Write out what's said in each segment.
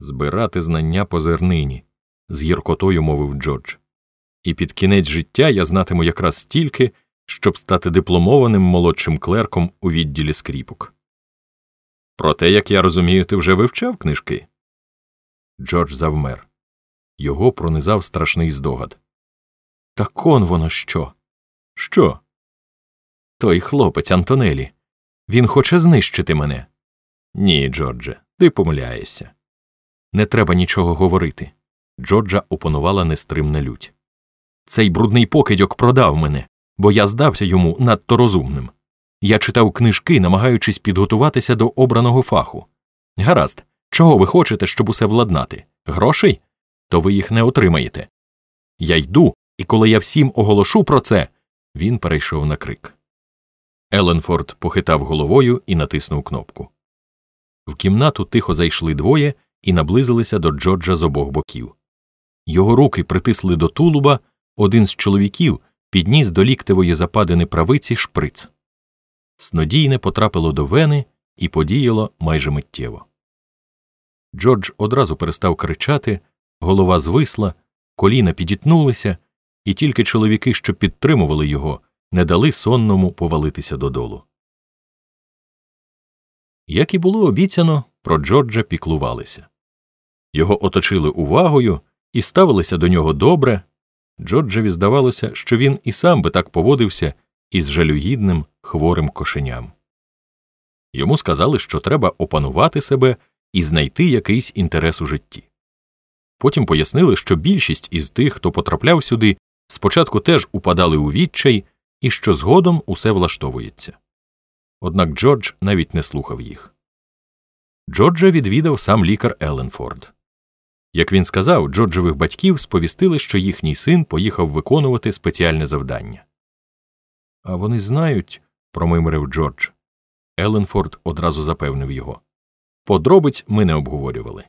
Збирати знання по зернині, з гіркотою мовив Джордж. І під кінець життя я знатиму якраз стільки, щоб стати дипломованим молодшим клерком у відділі скріпок. Проте, як я розумію, ти вже вивчав книжки. Джордж завмер. Його пронизав страшний здогад. Так он воно що? Що? Той хлопець Антонелі. Він хоче знищити мене. Ні, Джордже, ти помиляєшся. Не треба нічого говорити. Джорджа опанувала нестримна лють. Цей брудний покидьок продав мене, бо я здався йому надто розумним. Я читав книжки, намагаючись підготуватися до обраного фаху. Гаразд, чого ви хочете, щоб усе владнати? Грошей? То ви їх не отримаєте. Я йду, і коли я всім оголошу про це. Він перейшов на крик. Еленфорд похитав головою і натиснув кнопку. В кімнату тихо зайшли двоє і наблизилися до Джорджа з обох боків. Його руки притисли до тулуба, один з чоловіків підніс до ліктевої западини правиці шприц. Снодійне потрапило до вени і подіяло майже миттєво. Джордж одразу перестав кричати, голова звисла, коліна підітнулися, і тільки чоловіки, що підтримували його, не дали сонному повалитися додолу. Як і було обіцяно, про Джорджа піклувалися. Його оточили увагою і ставилися до нього добре. Джорджеві здавалося, що він і сам би так поводився із жалюгідним хворим кошеням. Йому сказали, що треба опанувати себе і знайти якийсь інтерес у житті. Потім пояснили, що більшість із тих, хто потрапляв сюди, спочатку теж упадали у відчай і що згодом усе влаштовується. Однак Джордж навіть не слухав їх. Джорджа відвідав сам лікар Еленфорд. Як він сказав, Джорджевих батьків сповістили, що їхній син поїхав виконувати спеціальне завдання. А вони знають, промимрив Джордж. Еленфорд одразу запевнив його. Подробиць ми не обговорювали.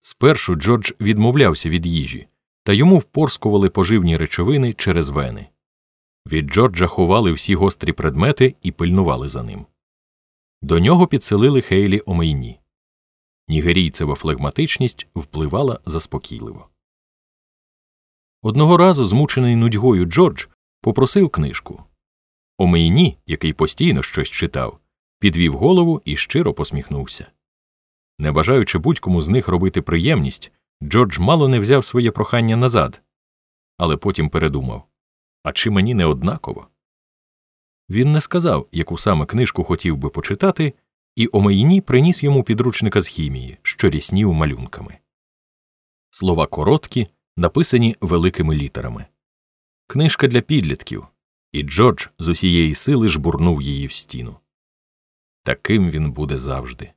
Спершу Джордж відмовлявся від їжі, та йому впорскували поживні речовини через вени. Від Джорджа ховали всі гострі предмети і пильнували за ним. До нього підселили Хейлі Омейні. Нігерійцева флегматичність впливала заспокійливо. Одного разу, змучений нудьгою Джордж, попросив книжку. Омейні, який постійно щось читав, підвів голову і щиро посміхнувся. Не бажаючи будь-кому з них робити приємність, Джордж мало не взяв своє прохання назад, але потім передумав а чи мені не однаково? Він не сказав, яку саме книжку хотів би почитати, і Омейні приніс йому підручника з хімії, що ріснів малюнками. Слова короткі, написані великими літерами. Книжка для підлітків, і Джордж з усієї сили жбурнув її в стіну. Таким він буде завжди.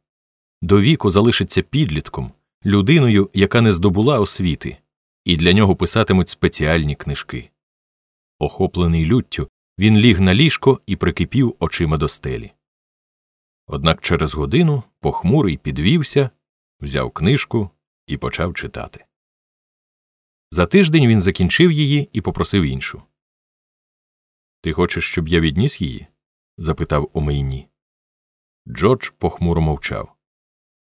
До віку залишиться підлітком, людиною, яка не здобула освіти, і для нього писатимуть спеціальні книжки. Охоплений люттю, він ліг на ліжко і прикипів очима до стелі. Однак через годину похмурий підвівся, взяв книжку і почав читати. За тиждень він закінчив її і попросив іншу. Ти хочеш, щоб я відніс її? запитав Омейні. Джордж похмуро мовчав.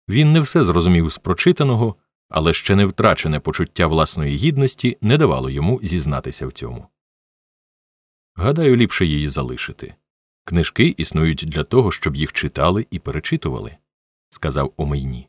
Він не все зрозумів з прочитаного, але ще не втрачене почуття власної гідності не давало йому зізнатися в цьому. Гадаю, ліпше її залишити. Книжки існують для того, щоб їх читали і перечитували, сказав Омейні.